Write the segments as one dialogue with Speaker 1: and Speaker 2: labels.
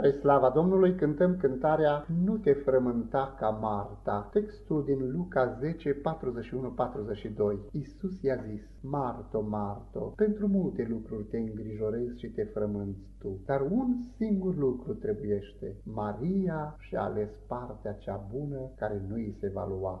Speaker 1: Spre slava Domnului cântăm cântarea Nu te frământa ca Marta. Textul din Luca 10, 41-42. Iisus i-a zis, Marto, Marto, pentru multe lucruri te îngrijorezi și te frămânți tu, dar un singur lucru trebuiește. Maria și-a ales partea cea bună care nu îi se va lua.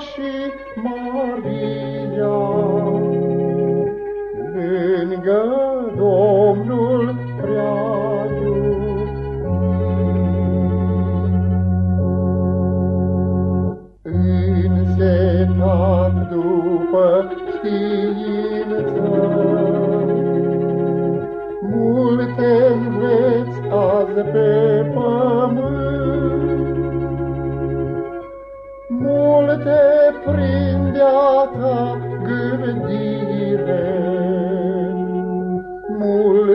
Speaker 1: și Maria, lângă Domnul prea Însetat după știință, Multe înveți azi pe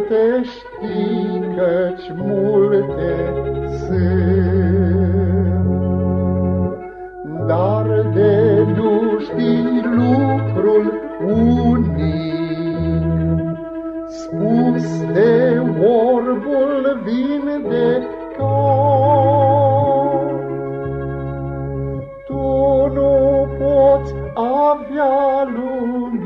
Speaker 1: multe știi, căci multe sunt. Dar de nu știi lucrul unic, spus de orbul vindecat. Tu nu poți avea lumina,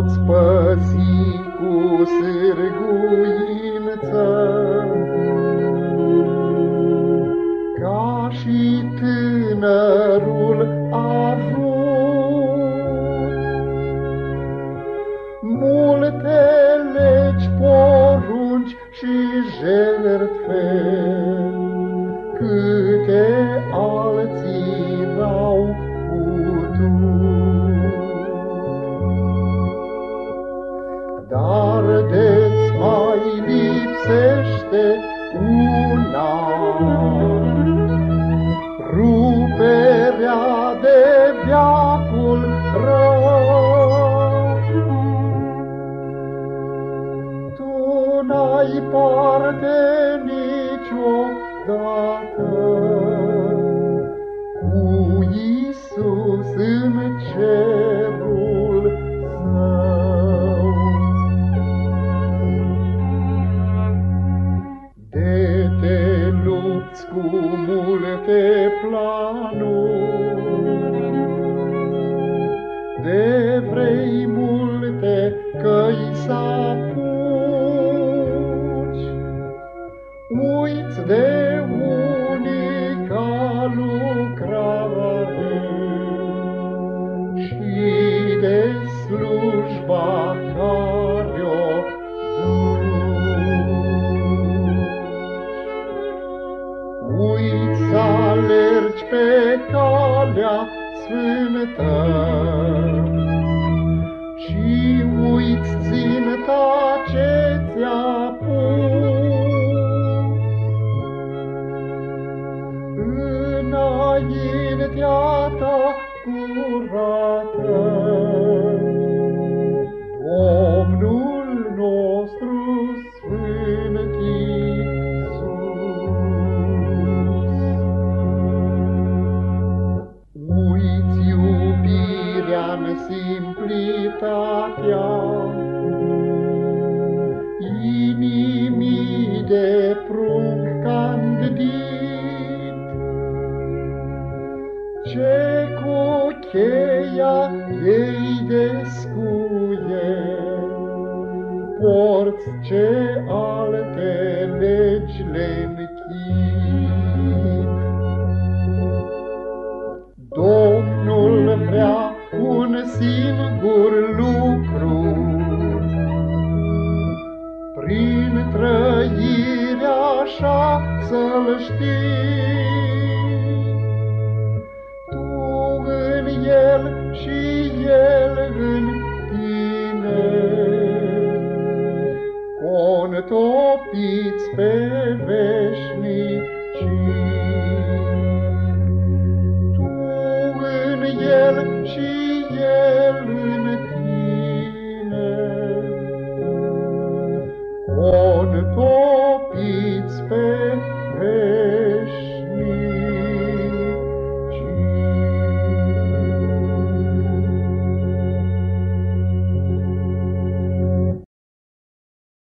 Speaker 1: Poți păzi cu sârguință, n-ai parte niciodată cu Iisus în cerul său. De te lupți cu multe planuri, de vrei multe căi să uimiți de unica lucrare și de slujba care o Uiți să alergi pe calea sfântă, simplitatea inimii de prunc candid. Ce cu cheia ei descuie, porți ce alte vei,